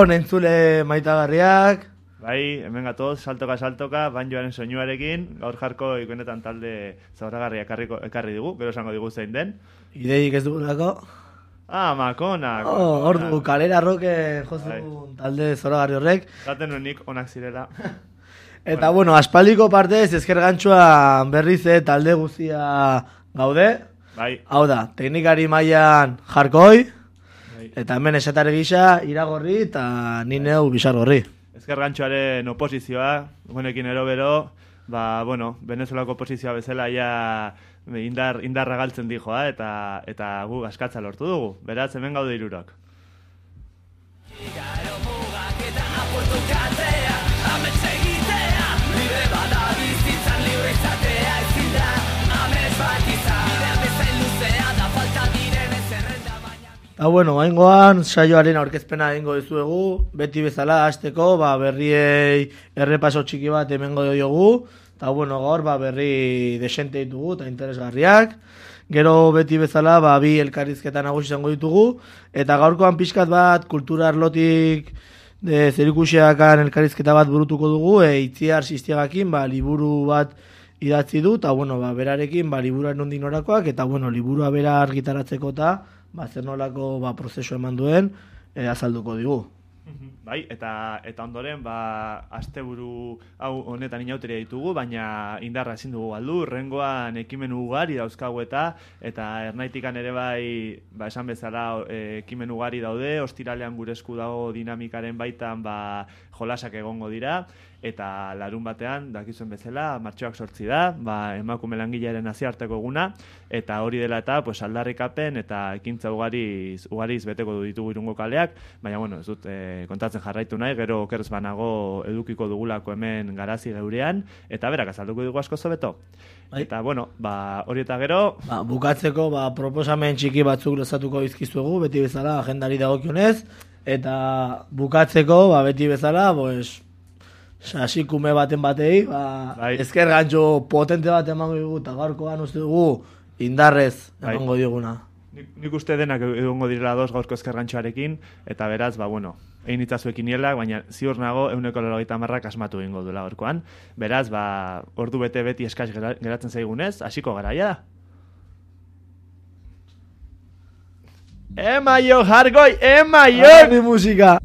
Gabon entzule maitagarriak. Bai, hemen gatoz, saltoka saltoka, banjoaren soinuarekin, gaur jarko ikonetan talde zauragarria ekarriko, ekarri digu, gero esango digu zein den. Ideik ez dugulako. Ah, makonak. Oh, hor du, kalera roke jozu Bai. talde zoragarri horrek. Zaten nuenik onak zirela. Eta bueno, aspaldiko partez ezker gantzua berriz eh, talde guztia gaude. Bai, Hau da, teknikari mailan jarkoi. Eta hemen esatare gisa iragorri eta ni neu bizargorri. Ezker gantxoaren oposizioa, honekin ero bero, ba, bueno, Venezuelako oposizioa bezala ja indar, indarra galtzen dijoa, eta, eta gu askatza lortu dugu. Beraz, hemen gaude irurok. Eta bueno, baingoan saioaren aurkezpena egingo dizuegu, beti bezala hasteko, ba, berriei errepaso txiki bat hemengo diogu, eta bueno, gaur ba, berri desente ditugu eta interesgarriak. Gero beti bezala ba, bi elkarrizketa nagusi izango ditugu, eta gaurkoan pixkat bat kultura arlotik de zerikusiakan elkarrizketa bat burutuko dugu, e, itziar sistiagakin ba, liburu bat idatzi du, eta bueno, ba, berarekin ba, liburuan nondik norakoak, eta bueno, liburua bera argitaratzeko eta ba, zer nolako ba, prozesu eman duen e, azalduko digu. Bai, eta eta ondoren, ba, asteburu hau honetan inauteria ditugu, baina indarra ezin dugu galdu, rengoan ekimen ugari dauzkagu eta, eta ernaitikan ere bai, ba, esan bezala e, ekimen ugari daude, ostiralean gure esku dago dinamikaren baitan, ba, jolasak egongo dira, eta larun batean, dakizuen bezala, martxoak sortzi da, ba, emakume langilearen naziarteko eguna, eta hori dela eta, pues, aldarrikapen eta ekintza ugariz, ugariz beteko du ditugu irungo kaleak, baina, bueno, ez dut e, kontatzen jarraitu nahi, gero okerz banago edukiko dugulako hemen garazi geurean, eta berak azalduko dugu asko zobeto. Bai. Eta, bueno, ba, hori eta gero, Ba, bukatzeko ba, proposamen txiki batzuk lezatuko izkizuegu, beti bezala agendari dagokionez, eta bukatzeko ba, beti bezala, pues, sasikume baten batei, ba, Bai. ezker gantxo potente bat emango dugu, eta gaurkoan uste dugu indarrez Bai. emango diguna. Nik, nik uste denak egongo direla dos gaurko ezkerrantxoarekin, eta beraz, ba, bueno, egin itzazuekin nielak, baina ziur nago euneko lorogeita marrak asmatu egingo duela gaurkoan. Beraz, ba, ordu bete beti eskaz gera- geratzen zaigunez, hasiko garaia da. Emaio, jargoi, emaio! Ni musika!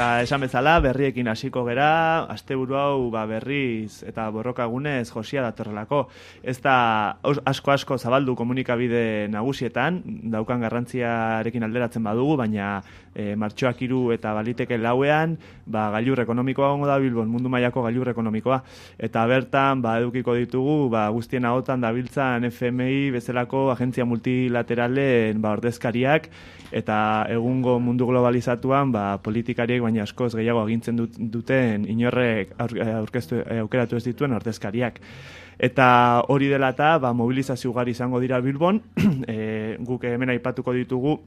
Eta esan bezala, berriekin hasiko gera, asteburu hau ba, berriz eta borrokagunez josia datorrelako. Ez da asko-asko zabaldu komunikabide nagusietan, daukan garrantziarekin alderatzen badugu, baina e, martxoak iru eta baliteke lauean, ba, gailur ekonomikoa gongo da Bilbon, mundu mailako gailur ekonomikoa. Eta bertan, ba, edukiko ditugu, ba, guztien agotan dabiltzan FMI bezalako agentzia multilateralen ba, ordezkariak, eta egungo mundu globalizatuan, ba, politikariek baina askoz gehiago agintzen duten inorrek aurkeztu, aukeratu ez dituen ordezkariak. Eta hori dela eta ba, mobilizazio ugari izango dira Bilbon, e, guk hemen aipatuko ditugu,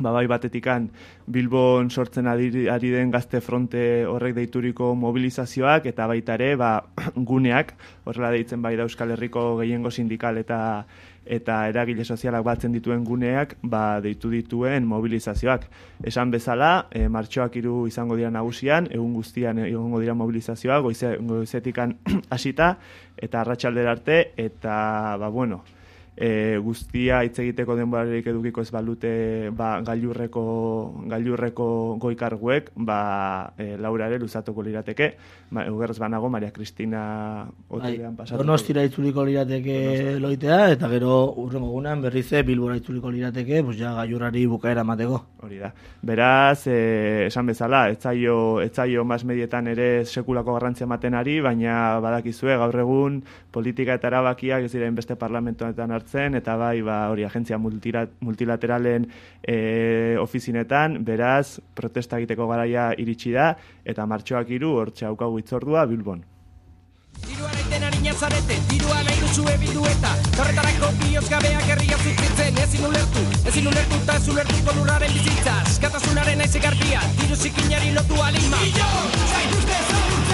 ba, bai batetikan Bilbon sortzen ari, den gazte fronte horrek deituriko mobilizazioak eta baita ere ba, guneak, horrela deitzen bai da Euskal Herriko gehiengo sindikal eta eta eragile sozialak batzen dituen guneak ba, deitu dituen mobilizazioak. Esan bezala, e, martxoak hiru izango dira nagusian, egun guztian egongo dira mobilizazioak, goize, goizetikan hasita eta arratsaldera arte, eta, ba, bueno, e, guztia hitz egiteko denborarik edukiko ez balute ba, gailurreko, gailurreko goikarguek, ba, e, laura ere luzatuko lirateke, ba, eugerrez banago Maria Cristina hotelean bai, pasatu. Donostira itzuliko lirateke loitea, eta gero urrengo gunean berrize bilbora itzuliko lirateke, pues ja gailurrari bukaera mateko. Hori da. Beraz, e, esan bezala, etzaio, etzaio mas medietan ere sekulako garrantzia ematen ari, baina badakizue gaur egun politika eta erabakiak ez diren beste parlamentoetan hartzen eta bai ba hori agentzia multilateralen e, ofizinetan beraz protesta egiteko garaia iritsi da eta martxoak hiru hortxe aukagu itzordua Bilbon. Dirua naiten harina zarete, dirua nahi duzu ebildu eta Torretarako bioz gabeak herria zutzitzen Ezin ulertu, ezin ulertu eta ez ulertuko lurraren bizitzaz Katasunaren aizik arpia, diru zikinari lotu alima. Iyo, zaituzte zaituzte,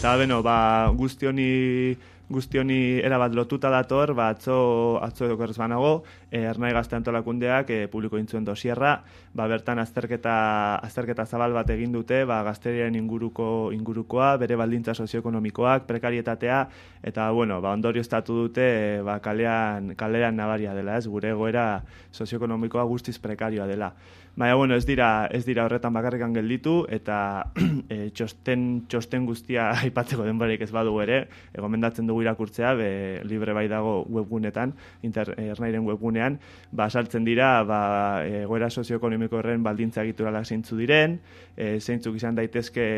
Eta beno, ba, guztioni guztioni erabat lotuta dator, ba, atzo, atzo edo banago, e, ernai gazte antolakundeak e, publiko intzuen dosierra, ba, bertan azterketa, azterketa zabal bat egin dute, ba, gazteriaren inguruko ingurukoa, bere baldintza sozioekonomikoak, prekarietatea, eta, bueno, ba, ondorio estatu dute, e, ba, kalean, kalean nabaria dela, ez, gure egoera sozioekonomikoa guztiz prekarioa dela. Baina, bueno, ez dira, ez dira horretan bakarrikan gelditu, eta e, txosten, txosten guztia aipatzeko denborarik ez badugu ere, egomendatzen dugu irakurtzea, be, libre bai dago webgunetan, inter, ernairen webgunean, ba, saltzen dira, ba, egoera sozioekonomiko horren baldintza egiturala zeintzu diren, e, zeintzuk izan daitezke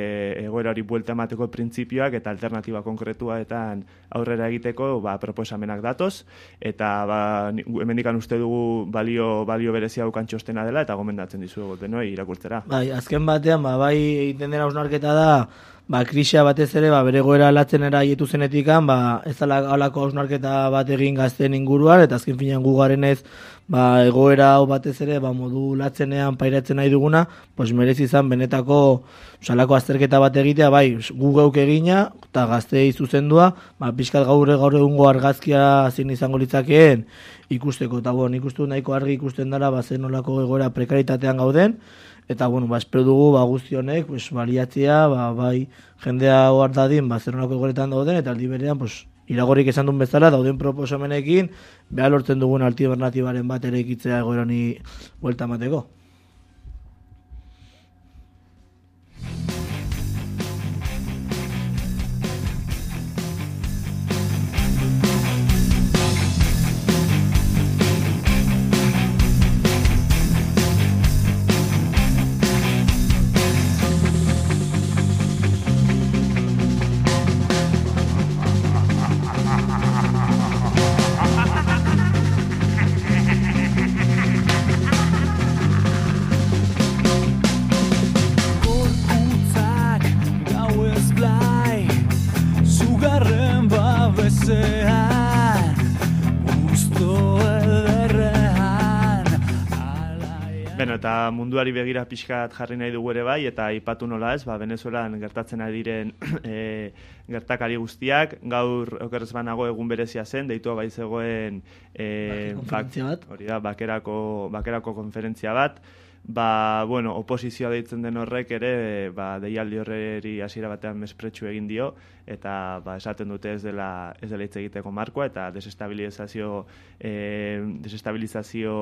egoera hori buelta emateko printzipioak eta alternatiba konkretua eta aurrera egiteko ba, proposamenak datoz, eta ba, hemendikan uste dugu balio, balio berezia dukan txostena dela, eta gomendatzen gomendatzen dizuegu denoi irakurtzera. Bai, azken batean, ba, bai egiten dena ausnarketa da, ba, krisia batez ere, ba, bere goera alatzen era ietu zenetikan, ba, ez alako ausnarketa bat egin gazten inguruan, eta azken finean gugaren ez, ba, egoera hau batez ere, ba, modu latzenean pairatzen nahi duguna, pues merez izan benetako salako azterketa bat egitea, bai, gu geuk egina, eta gaztei zuzendua, ba, pixkat gaur gaur egungo argazkia zin izango litzakeen ikusteko, eta bon, ikustu nahiko argi ikusten dara, ba, zen olako egoera prekaritatean gauden, eta bueno, ba, espero dugu ba, guzti honek, pues, baliatzea, ba, bai, jendea hoar dadin, ba, zer nolako egoretan dauden, eta aldi berean, pues, iragorik esan duen bezala, dauden proposamenekin, behar lortzen dugun alternatibaren bat ere ikitzea egoerani buelta mateko. Munduari begira pixkat jarri nahi dugu ere bai, eta ipatu nola ez, ba, Venezuelan gertatzen ari diren e, gertakari guztiak, gaur okerrez banago egun berezia zen, deitua bai zegoen e, bak, hori da, bakerako, bakerako konferentzia bat, ba, bueno, oposizioa deitzen den horrek ere, ba, deialdi horreri hasiera batean mespretsu egin dio, eta ba, esaten dute ez dela, ez dela hitz egiteko markoa, eta desestabilizazio, e, desestabilizazio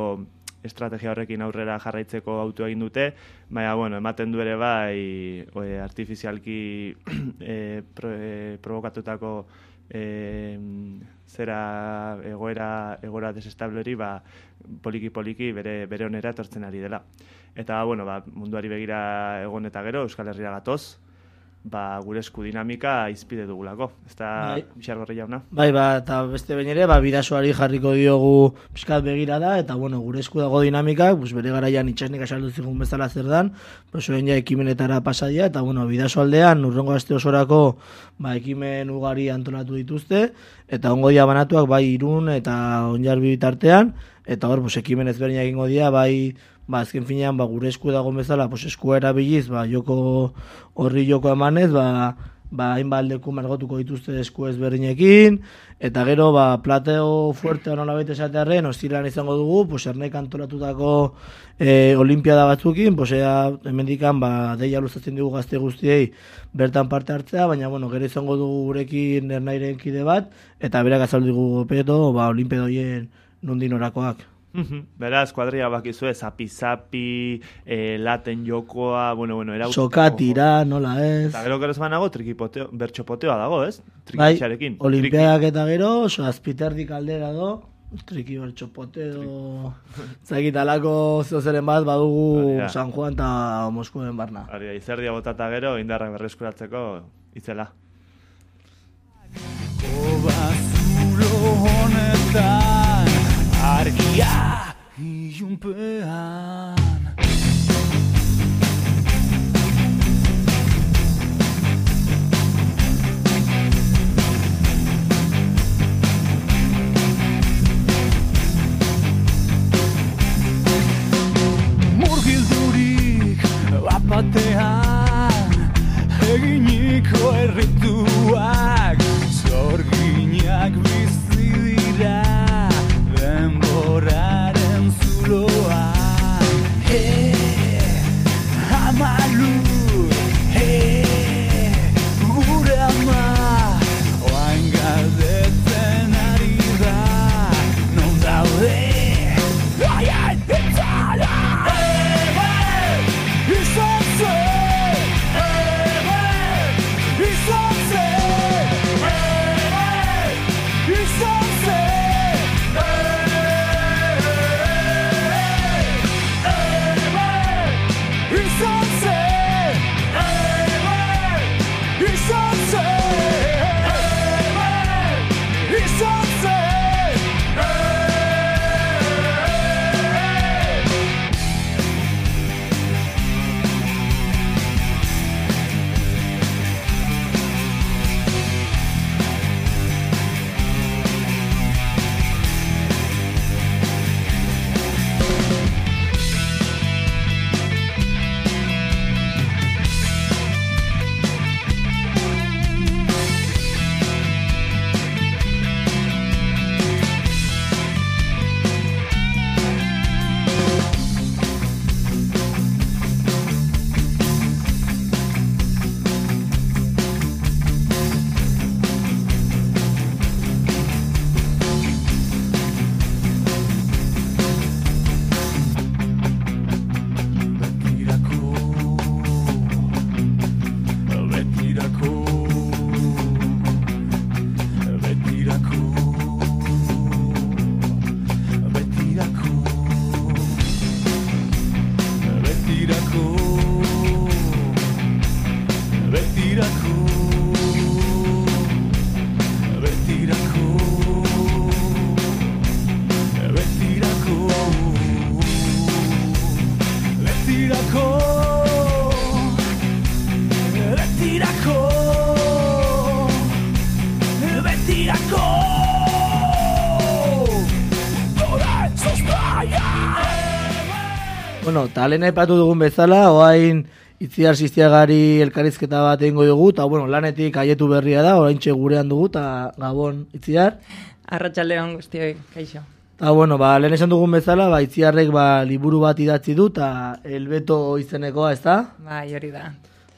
estrategia horrekin aurrera jarraitzeko auto egin dute, baina, bueno, ematen du ere bai, e, artifizialki e, pro, e, provokatutako e, zera egoera egoera desestableri ba poliki poliki bere bere onera etortzen ari dela. Eta bueno, ba, munduari begira egon eta gero Euskal Herria gatoz, ba, gure esku dinamika izpide dugulako. Ez da, Bai. Jauna? Bai, ba, eta beste behin ere, ba, bidasoari jarriko diogu pixkat begira da, eta bueno, gure esku dago dinamika, pues, bere garaian itxasnik asaldu zigun bezala zer dan, pues, oen ja ekimenetara pasadia, eta bueno, bidaso aldean, urrengo aste osorako, ba, ekimen ugari antolatu dituzte, eta ongo dia banatuak, bai, irun, eta onjarbi bitartean, eta hor, pues, ekimen ezberdin egingo dia, bai, ba, azken finean, ba, gure esku dago bezala, pues, eskua erabiliz, ba, joko horri joko emanez, ba, ba, hainbat leku margotuko dituzte esku ezberdinekin, eta gero, ba, plateo fuerte nola baita esatearren, ostiran izango dugu, pues, ernek antolatutako e, olimpiada batzukin, pues, ea, hemendikan, ba, deia luzatzen dugu gazte guztiei bertan parte hartzea, baina, bueno, gero izango dugu gurekin ernairen kide bat, eta berak azaldu dugu peto, ba, olimpiadoien nondin Beraz, kuadria bakizue, zapi-zapi, e, laten jokoa, bueno, bueno, era... Sokatira, nola ez. Eta gero gero zebanago, trikipoteo, bertxopoteoa dago, ez? Bai, Trikitxarekin. olimpiadak eta gero, oso azpiterdik aldera do, triki bertxopote do... Zagit alako zozeren bat badugu Hori da. San Juan eta Moskuen barna. Hori izerdia botata gero, indarrak berreskuratzeko, itzela. Obazulo honetan argia. Ilunpean Murgildurik bapatean eginiko errituak zorginak bizi denboraren zuloa. Bueno, talen aipatu dugun bezala, oain itziar ziztiagari elkarizketa bat egingo dugu, eta bueno, lanetik aietu berria da, oraintxe gurean dugu, eta gabon itziar. Arratxaldeon guztioi, kaixo. Ta bueno, ba, lehen esan dugun bezala, ba, itziarrek ba, liburu bat idatzi du, eta elbeto izenekoa, ez da? Bai, hori da.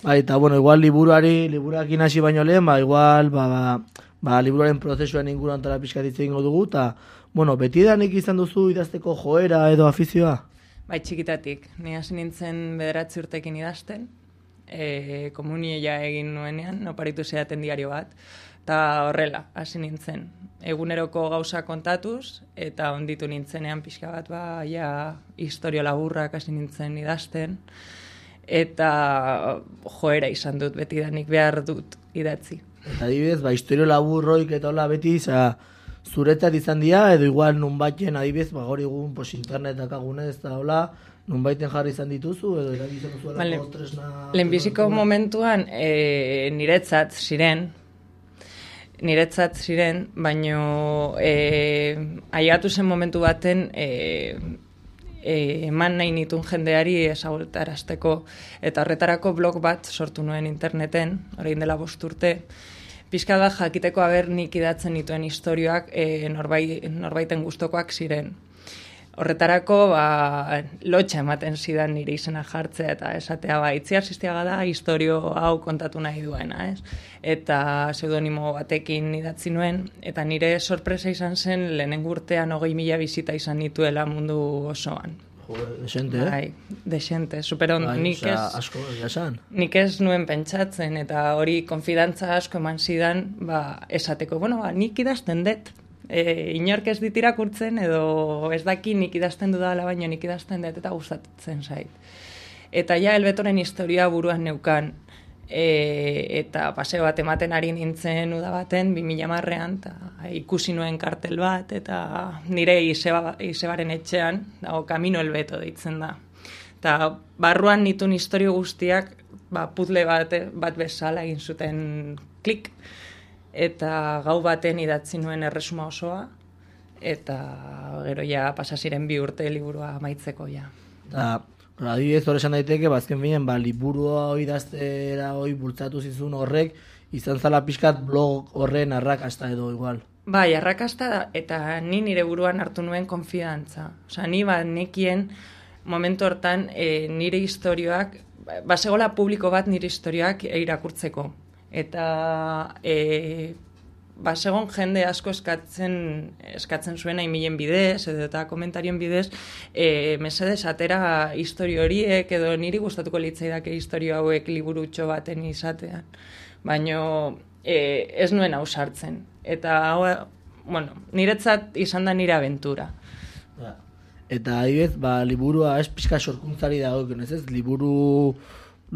Bai, eta bueno, igual liburuari, liburuakin hasi baino lehen, ba, igual, ba, ba, ba liburuaren prozesuen inguruan tala pixka ditze egingo dugu, eta, bueno, beti da nik izan duzu idazteko joera edo afizioa? Bai, txikitatik. Ni hasi nintzen bederatzi urtekin idazten, e, komunieia egin nuenean, oparitu zeaten diario bat, eta horrela, hasi nintzen. Eguneroko gauza kontatuz, eta onditu nintzenean pixka bat, ba, ja, historio laburrak hasi nintzen idazten, eta joera izan dut, beti da nik behar dut idatzi. Eta adibidez, ba, historio laburroik eta hola beti, za, zuretzat izan dira, edo igual nunbaiten adibidez, ba, gaur egun, pos, internetak agunez, eta hola, nunbaiten jarri izan dituzu, edo erabiltzen duzu Vale. alako tresna... Lehenbiziko momentuan e, niretzat ziren, niretzat ziren, baino e, aiatu zen momentu baten e, e, eman nahi nitun jendeari ezagutarazteko eta horretarako blog bat sortu nuen interneten, orain dela bost urte, pixka da jakiteko haber nik idatzen dituen historioak e, norbai, norbaiten gustokoak ziren. Horretarako, ba, lotxa ematen zidan nire izena jartzea eta esatea, ba, itziar ziztiaga da, historio hau kontatu nahi duena, ez? Eta pseudonimo batekin idatzi nuen, eta nire sorpresa izan zen lehenen urtean hogei mila bizita izan nituela mundu osoan. Jo, desente, eh? Bai, desente, superondo. Bai, nik ez, asko, egia esan. nik ez nuen pentsatzen, eta hori konfidantza asko eman zidan, ba, esateko, bueno, ba, nik idazten dut, e, inork ez dit irakurtzen, edo ez daki nik idazten dudala, baina nik idazten dut, eta gustatzen zait. Eta ja, elbetoren historia buruan neukan, e, eta paseo bat ematen ari nintzen uda baten, 2000 marrean, eta ikusi nuen kartel bat, eta nire izeba, izebaren etxean, dago Camino Elbeto deitzen da. Eta barruan nitun historio guztiak, ba, puzzle bat, bat bezala egin zuten klik, eta gau baten idatzi nuen erresuma osoa, eta gero ja pasaziren bi urte liburua amaitzeko ja. Eta, adibidez, hor esan daiteke, bazken binen, ba, liburua hoi daztera hoi bultzatu zizun horrek, izan zala pixkat blog horren arrakasta edo igual. Bai, arrakasta da, eta ni nire buruan hartu nuen konfidantza. Osa, ni ba nekien momentu hortan e, nire historioak, basegola publiko bat nire historioak irakurtzeko. Eta e, basegon jende asko eskatzen eskatzen zuen haimilen bidez edo eta komentarien bidez e, mesedes atera historio horiek edo niri gustatuko litzaidake historio hauek liburutxo baten izatean. Baino e, ez nuen hau sartzen. Eta hau, bueno, niretzat izan da nire aventura. Eta adibidez, ba, liburua ez pixka sorkuntzari dago, ez ez, liburu,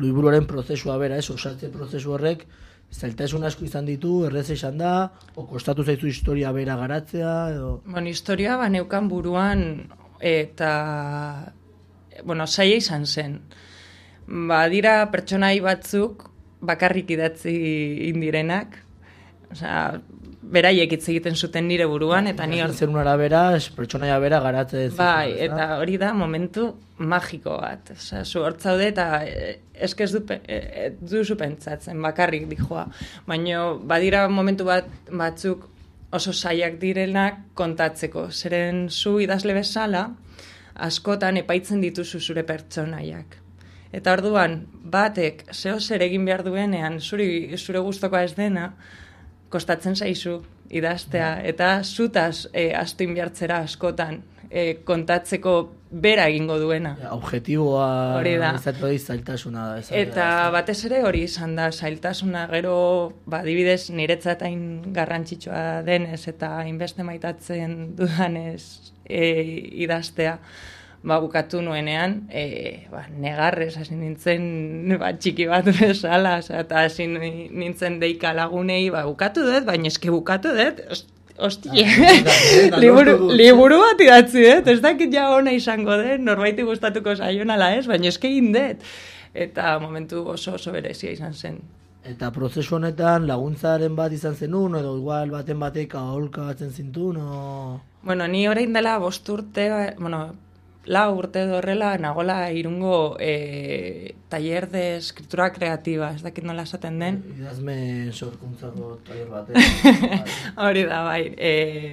liburuaren prozesua bera, ez, osatze prozesu horrek, zailtasun asko izan ditu, errez izan da, o kostatu zaizu historia bera garatzea, edo... Bueno, historia baneukan buruan eta bueno, saia izan zen. Ba, dira pertsonai batzuk bakarrik idatzi indirenak, osea, beraiek hitz egiten zuten nire buruan, eta ni hor... Zer unara bera, es, pertsonaia bera garatzen Bai, eta hori da momentu magiko bat. Osea, zu hortzaude eta eh, eske ez du, ez duzu pentsatzen, bakarrik dijoa. Baina badira momentu bat batzuk oso saiak direnak kontatzeko. Zeren zu idazle bezala, askotan epaitzen dituzu zure pertsonaiak. Eta orduan, batek zeo zer egin behar duenean, zuri, zure gustokoa ez dena, kostatzen zaizu idaztea, eta zutaz e, astu inbiartzera askotan e, kontatzeko bera egingo duena. Ja, objetiboa Hori da. izatu zailtasuna da. da, Eta batez ere hori izan da zailtasuna gero ba adibidez niretzat hain garrantzitsua denez eta hainbeste maitatzen dudanez e, idaztea ba bukatu nuenean e, ba, negarrez hasi nintzen ba, txiki bat bezala eta hasi ni- nintzen deika lagunei ba bukatu dut baina eske bukatu dut ost- Ostia, eta liburu, liburu bat idatzi dut, ez dakit ja ona izango den, norbaiti gustatuko zaion ala ez, baina eske egin dut. Eta momentu oso oso berezia izan zen. Eta prozesu honetan laguntzaren bat izan zenun, edo igual baten batek aholka batzen zintun, o... Bueno, ni orain dela bost urte, bueno, la urte edo horrela nagola irungo e, taller de escritura kreativa, ez dakit nola esaten den. Idazme sorkuntzako taller batean. Hori da, bai. E,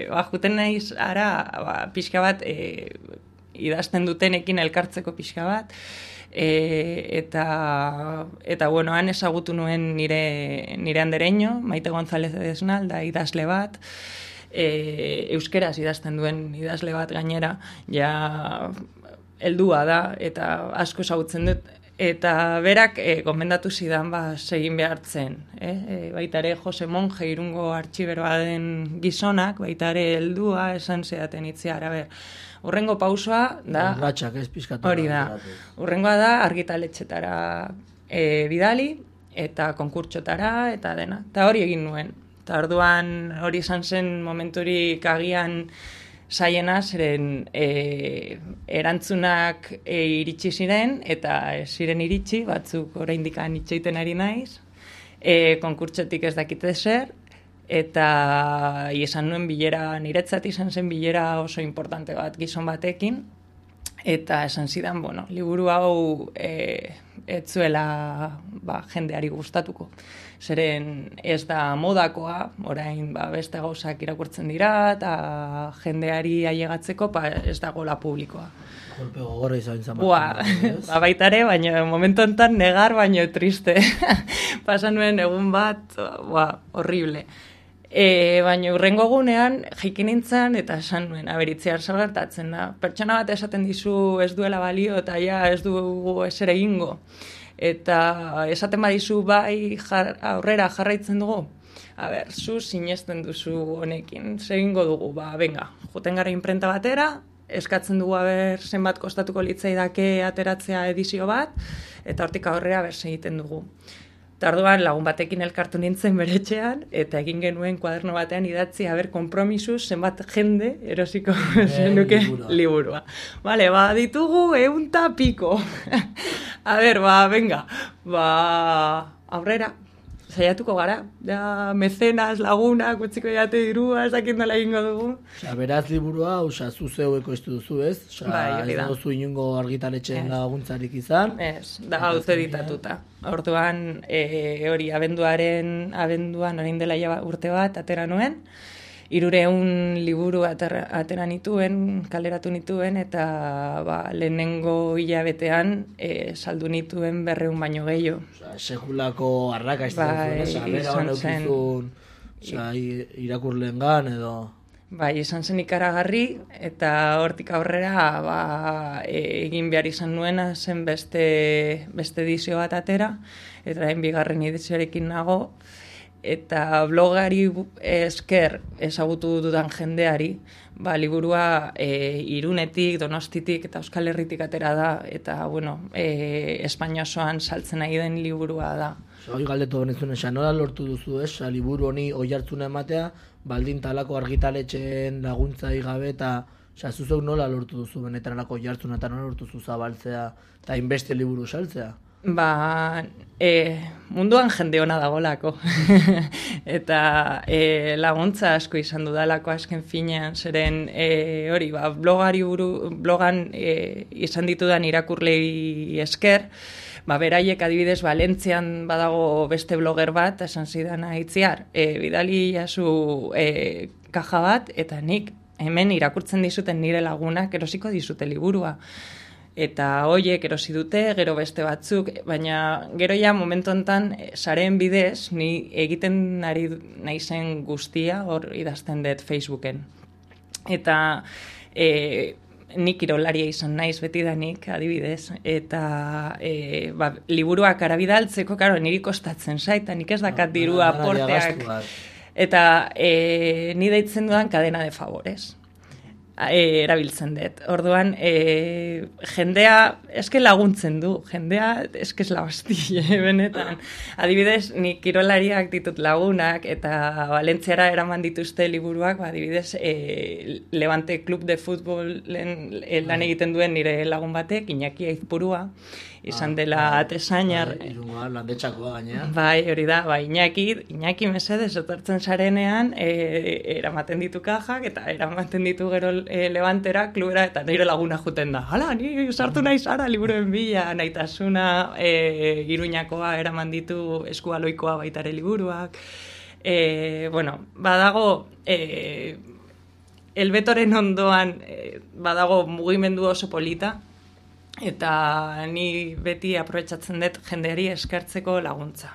ba, juten naiz, ara, ba, pixka bat, e, idazten dutenekin elkartzeko pixka bat, e, eta, eta bueno, han ezagutu nuen nire, nire andereño, Maite González Edesnal, da idazle bat, e, euskeraz idazten duen idazle bat gainera, ja heldua da, eta asko ezagutzen dut, Eta berak e, gomendatu zidan ba, segin behartzen. Eh? E, baita ere Jose Monge irungo artxiberoa den gizonak, baita ere heldua esan zedaten itzia araber. Urrengo pausoa da... Ratxak ez pizkatu. Hori da. Urrengoa da argitaletxetara e, bidali eta konkurtsotara eta dena. Eta hori egin nuen. Eta orduan hori izan zen momenturik agian saiena zeren e, erantzunak e, iritsi ziren eta ziren iritsi batzuk oraindik itxeiten ari naiz. E, konkurtsotik ez dakite zer eta esan nuen bilera niretzat izan zen bilera oso importante bat gizon batekin eta esan zidan, bueno, liburu hau e, etzuela ba, jendeari gustatuko zeren ez da modakoa, orain ba, beste gauzak irakurtzen dira, eta jendeari ailegatzeko ba, ez dagoela publikoa. Golpe gogorra izan zan. Ba, ba, baitare, baina momentu enten negar, baino triste. Pasan nuen egun bat, ba, horrible. E, baina urrengo gunean, jaikin nintzen, eta esan nuen, aberitziar salgertatzen da. Pertsona bat esaten dizu ez duela balio, eta ja ez du ez ere ingo eta esaten badizu bai jar, aurrera jarraitzen dugu. A ber, zu sinesten duzu honekin, segingo dugu, ba, venga, joten gara imprenta batera, eskatzen dugu aber zenbat kostatuko litzaidake ateratzea edizio bat, eta hortik aurrera ber egiten dugu. Tarduan lagun batekin elkartu nintzen beretxean, eta egin genuen kuaderno batean idatzi haber kompromisu zenbat jende erosiko e, zenuke liburua. liburua. Vale, ba, ditugu eunta piko. A ber, ba, venga, ba, aurrera, saiatuko gara, ja, mecenas, laguna, kutziko jate dirua, ez dakit nola egingo dugu. Osa, beraz liburua, osa, zuzeu ekoiztu duzu, ez? Osa, bai, ez duzu inungo argitaletxeen laguntzarik izan. Ez, da hau editatuta. Orduan, e, hori, abenduaren, abenduan, orain dela urte bat, atera nuen, irureun liburu atera, atera nituen, kaleratu nituen, eta ba, lehenengo hilabetean e, saldu nituen berreun baino gehiago. Osa, sekulako arraka ez bai, izan zen. Osa, irakurlen gan edo... Bai, izan zen ikaragarri, eta hortik aurrera ba, e, egin behar izan nuena zen beste, beste edizio bat atera, eta hain bigarren edizioarekin nago, eta blogari esker ezagutu dudan jendeari, ba, liburua e, irunetik, donostitik eta euskal herritik atera da, eta, bueno, e, Espainia osoan saltzen nahi den liburua da. Hoi galdetu benizun esan, nola lortu duzu, es? liburu honi oi hartzuna ematea, baldin talako argitaletxeen laguntza gabe eta Osa, zuzok nola lortu duzu benetan alako jartzuna eta nola lortu zu zabaltzea eta inbeste liburu saltzea? Ba, e, munduan jende ona dagolako. eta e, laguntza asko izan dudalako asken finean, zeren e, hori, ba, blogari buru, blogan e, izan ditudan irakurlei esker, ba, beraiek adibidez Valentzian badago beste blogger bat, esan zidan aitziar, e, bidali jasu e, kaja bat, eta nik hemen irakurtzen dizuten nire lagunak erosiko dizute liburua eta hoiek erosi dute, gero beste batzuk, baina gero ja momentu hontan eh, sareen bidez ni egiten ari naizen guztia hor idazten dut Facebooken. Eta e, nik kirolaria izan naiz beti danik, adibidez, eta e, ba, liburuak arabidaltzeko, karo, niri kostatzen zaita, nik ez dakat ah, dirua porteak. Eta e, ni deitzen dudan kadena de favores e, erabiltzen dut. Orduan, e, jendea eske laguntzen du, jendea eske eslabasti, e, benetan. Adibidez, ni kirolariak ditut lagunak eta Valentziara eraman dituzte liburuak, ba, adibidez, e, Levante Club de Futbol lan bai. egiten duen nire lagun batek, Iñaki Aizpurua, izan dela atesainar, Bai, Irungoa, landetxakoa gainea. Bai, hori da, bai, Iñaki, Iñaki mesedez etortzen sarenean, e, eramaten ditu kajak, eta eramaten ditu gero e, levantera, klubera, eta nire laguna juten da. Hala, ni sartu nahi zara, liburuen bila, nahitasuna, e, iruñakoa eraman ditu eskualoikoa baitare liburuak. E, bueno, badago, e, elbetoren ondoan e, badago mugimendu oso polita, eta ni beti aprobetsatzen dut jendeari eskertzeko laguntza.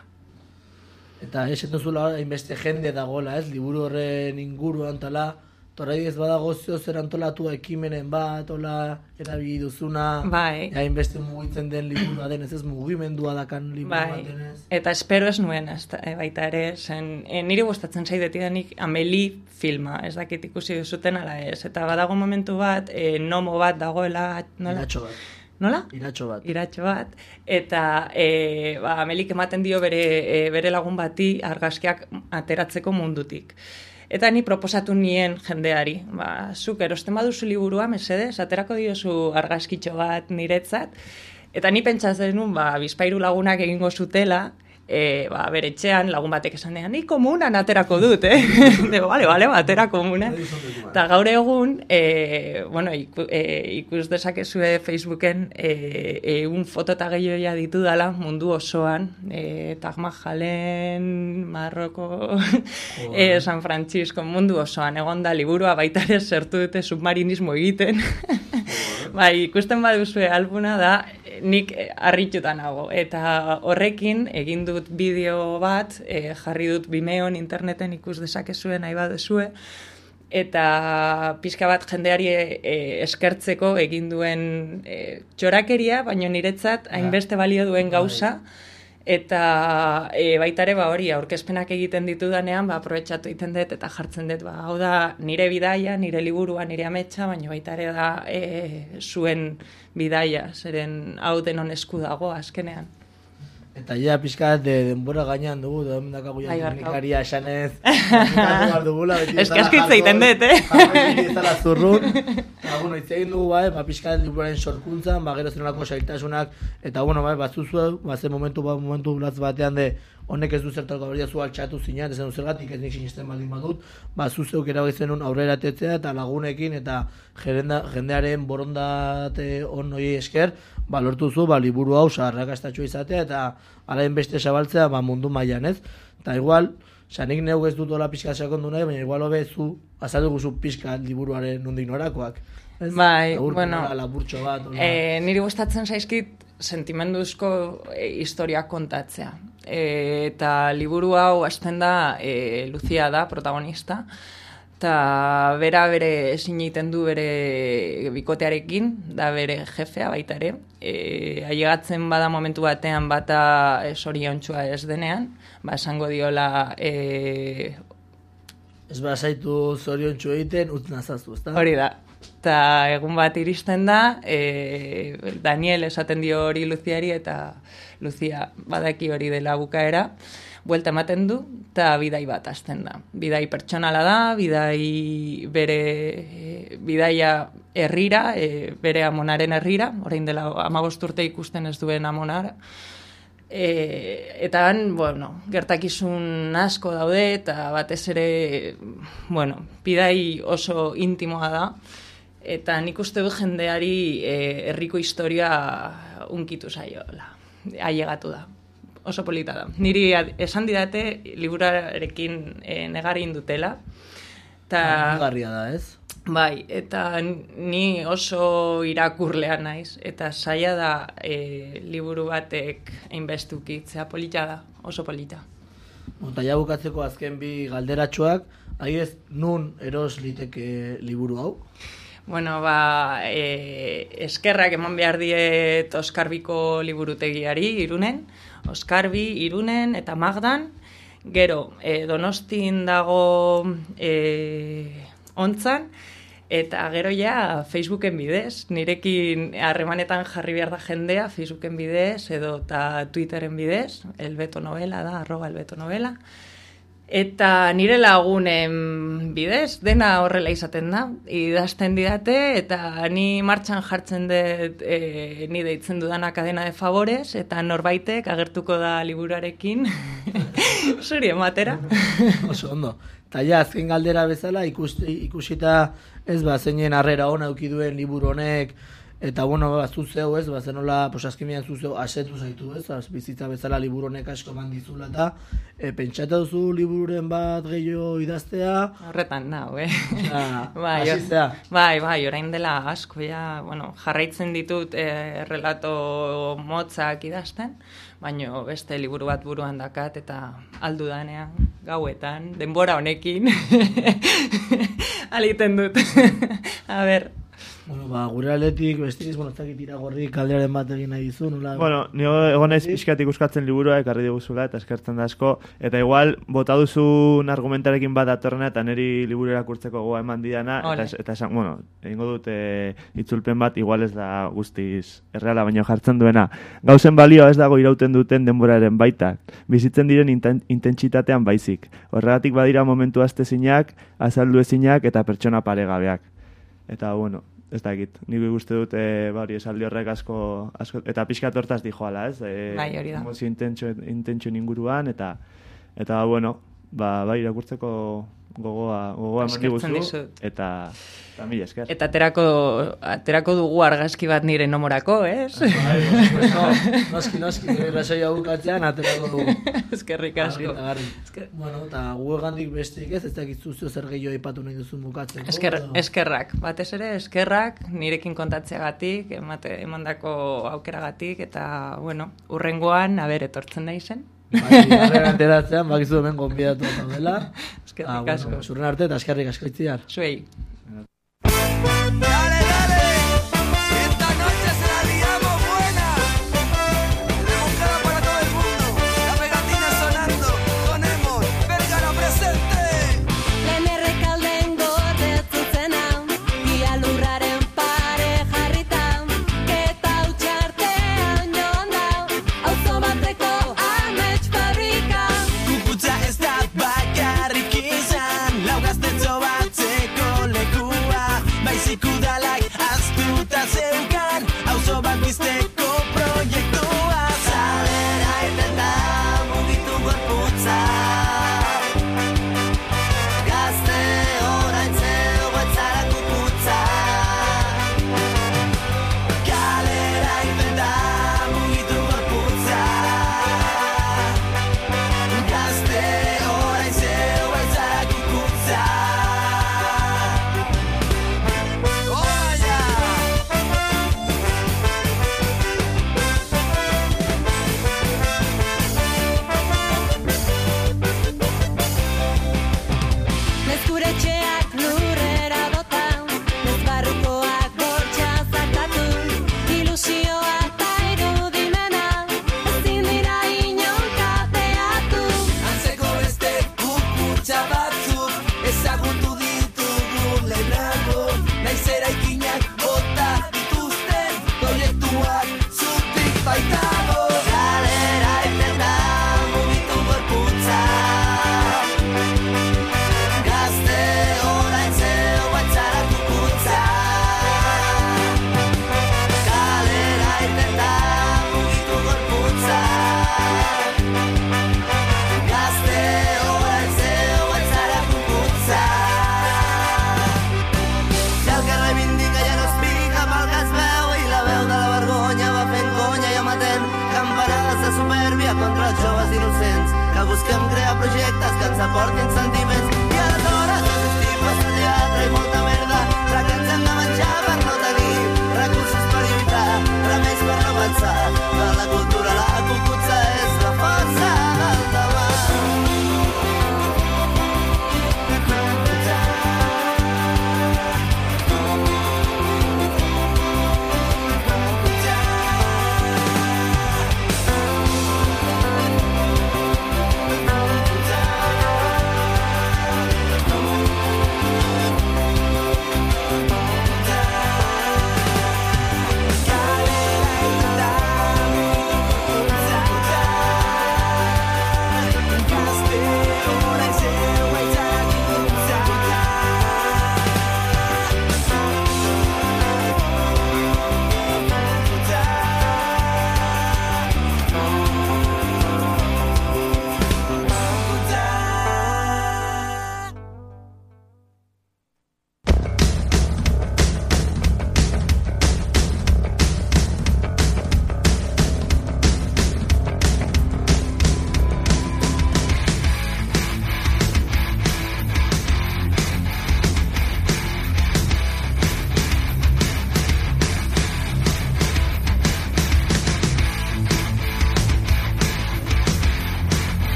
Eta ez duzula hainbeste jende dagoela, ez, liburu horren inguruan tala, torai ez badago zeo zer antolatu ekimenen bat, ola, erabili duzuna, Bai. hainbeste mugitzen den liburua denez, ez mugimendua dakan liburu Bai, denez. eta espero ez nuen ez, e, baita ere, zen, e, niri gustatzen zaidetidanik Ameli filma, ez dakit ikusi duzuten ala ez, eta badago momentu bat, e, nomo bat dagoela, nola? Iratxo bat, Nola? iratxo bat. Iratxo bat, eta e, ba, Amelik ematen dio bere, e, bere lagun bati argazkiak ateratzeko mundutik. Eta ni proposatu nien jendeari, ba, zuk erosten baduzu liburua, mesedez, aterako diozu argazkitxo bat niretzat, eta ni pentsatzen nun, ba, bizpairu lagunak egingo zutela, e, ba, bere etxean lagun batek esanean, ni komunan aterako dut, eh? Dego, bale, bale, ba, atera komunan. Eta gaur egun, e, bueno, iku, e, ikus dezakezue Facebooken e, un foto eta gehioia ditu dala mundu osoan, e, Taj Mahalen, Marroko, e, San Francisco, mundu osoan, egon da liburua baita ere zertu dute submarinismo egiten. bai, ikusten baduzue albuna da, nik eh, harrituta nago. Eta horrekin egin dut bideo bat, e, jarri dut bimeon interneten ikus dezakezue nahi baduzue, eta pixka bat jendeari e, eskertzeko egin duen e, txorakeria, baina niretzat hainbeste balio duen gauza, eta e, baita ere ba hori aurkezpenak egiten ditudanean ba aprobetxatu egiten dut eta jartzen dut ba hau da nire bidaia, nire liburua, nire ametsa, baina baita ere da e, zuen bidaia, zeren hau denon esku dago azkenean. Eta ja pixka bat de, denbora gainean dugu, da hemen dakagu ja teknikaria esanez. dugula, beti Ez bezala que asko hitz egiten jargon, dut, eh? bezala zurrun. Eta, bueno, hitz egin dugu, bai, ba, pixka bat liburuaren sorkuntzan, ba, gero zenolako sailtasunak, eta, bueno, bai, bazuzu, ba, ze momentu, ba, momentu latz batean de, honek ez du zertarko hori zu altxatu zinean, ezen zergatik ez nik sinisten baldin badut, ba, zuzeuk erabaki zenun aurrera tetzea eta lagunekin eta jerenda, jendearen borondate on hori esker, ba, lortu zu, ba, liburu hau sarrakastatxo izatea eta alain beste zabaltzea ba, mundu mailan ez. Eta igual, sanik neu ez dut hola pixka sakondu nahi, baina igual hobe zu, azaldu guzu pixka liburuaren nondik norakoak. Ez? Bai, Laburpen, bueno, laburtxo bat, hola. E, niri gustatzen zaizkit sentimenduzko e, historia kontatzea. E, eta liburu hau hasten da e, Lucia da protagonista. Eta bera bere ezin egiten du bere bikotearekin, da bere jefea baita ere. E, ailegatzen bada momentu batean bata e, zoriontsua ez denean, ba esango diola e, Ez bazaitu zorion egiten, utz nazazu, ezta? Hori da. Eta egun bat iristen da, e, Daniel esaten dio hori Luziari eta Luzia badaki hori dela bukaera, buelta ematen du eta bidai bat hasten da. Bidai pertsonala da, bidai bere e, bidaia herrira, e, bere amonaren herrira, orain dela amagost urte ikusten ez duen amonara. E, eta han, bueno, gertakizun asko daude eta batez ere, bueno, bidai oso intimoa da. Eta nik uste du jendeari e, herriko historia unkitu zaiola, ailegatu da. Oso polita da. Niri esan didate liburarekin e, negari indutela. Ta, Garria da, ez? Bai, eta ni oso irakurlea naiz, eta saia da e, liburu batek hainbestukitzea polita da, oso polita. Eta ja bukatzeko azken bi galderatxoak, ez nun eros liteke liburu hau? Bueno, ba, e, eskerrak eman behar diet Oskarbiko liburutegiari, irunen, Oskarbi, irunen eta Magdan, gero, e, donostin dago e, ontzan, eta gero ja Facebooken bidez, nirekin harremanetan jarri behar da jendea, Facebooken bidez, edo eta Twitteren bidez, elbeto novela da, arroba elbeto novela, Eta nire lagunen bidez, dena horrela izaten da, idazten didate, eta ni martxan jartzen dut e, ni deitzen dudan akadena de favores, eta norbaitek agertuko da liburuarekin, zuri ematera. Oso ondo. Eta ja, azken galdera bezala, ikusi, ikusita ez ba, zeinen harrera eduki duen liburu honek, eta bueno, ba, zu zeu ez, ba, zenola, pues azkimian zu zeu asetu zaitu ez, az, bizitza bezala liburu honek asko eman dizula, eta e, pentsatu duzu libururen bat gehiago idaztea, Horretan nau, eh? Ja, bai, bai, bai, orain dela asko, ja, bueno, jarraitzen ditut eh, relato motzak idazten, baino beste liburu bat buruan dakat eta aldu danean, gauetan, denbora honekin, aliten dut. A ber, Bueno, ba, gure aldetik, bestiz, bueno, ez dakit iragorrik kaldearen bat egin nahi dizu, nola? Bueno, ni egon naiz pixkat ikuskatzen liburua ekarri diguzula eta eskertzen da asko. Eta igual, bota duzun argumentarekin bat datorrena eta niri liburu irakurtzeko goa eman didana. Ole. Eta, es- eta esan, bueno, egingo dut e, itzulpen bat, igual ez da guztiz erreala, baina jartzen duena. Gauzen balioa ez dago irauten duten denboraren baita. Bizitzen diren inten, intentsitatean baizik. Horregatik badira momentu astezinak, azaldu ezinak eta pertsona paregabeak. Eta, bueno, ez dakit, nik uste dut, e, ba, hori esaldi horrek asko, asko eta pixkat hortaz dijoala, ez? E, Bai, hori da. Emozio intentsio, intentsio inguruan, eta, eta bueno, ba, bai, irakurtzeko gogoa, gogoa eman Eskertzen diguzu, dizut. eta, eta mila esker. eta aterako, aterako dugu argazki bat nire nomorako, ez? Bai, noski, noski, nire rasoia bukatzean, aterako dugu. Eskerrik asko. Agarri, agarri. Bueno, eta gu egandik besteik ez, ez dakit zuzio zer gehiago aipatu nahi duzun bukatzeko. Esker, eskerrak, batez ere eskerrak nirekin kontatzeagatik, emate, emandako aukeragatik, eta, bueno, urrengoan, aber, etortzen da izen. Bai, ateratzean, bakizu hemen gonbidatu dela. Eskerrik asko. Bueno, zurren arte eta eskerrik asko itziar. Zuei.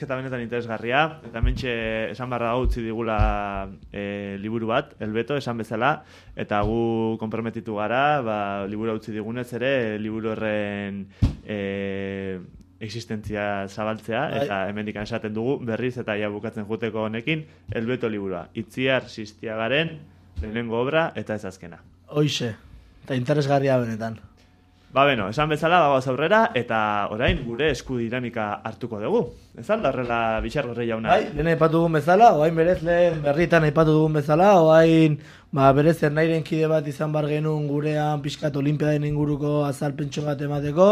Elkarrizketa benetan interesgarria, eta mentxe esan barra utzi digula e, liburu bat, elbeto, esan bezala, eta gu konprometitu gara, ba, liburu utzi digunez ere, liburu horren e, existentzia zabaltzea, Bai. eta hemendik esaten dugu, berriz eta ja bukatzen juteko honekin, elbeto liburua. Itziar sistiagaren, lehenengo obra, eta ez azkena. Hoixe. Eta interesgarria benetan. Ba, beno, esan bezala, bagoaz aurrera, eta orain gure esku dinamika hartuko dugu. Ez alda horrela bitxar gorri jauna. Bai, lehen aipatu dugun bezala, oain berez lehen berritan aipatu dugun bezala, oain ba, berez ernairen kide bat izan bar genuen gurean pixkat olimpiaden inguruko azalpentso bat emateko,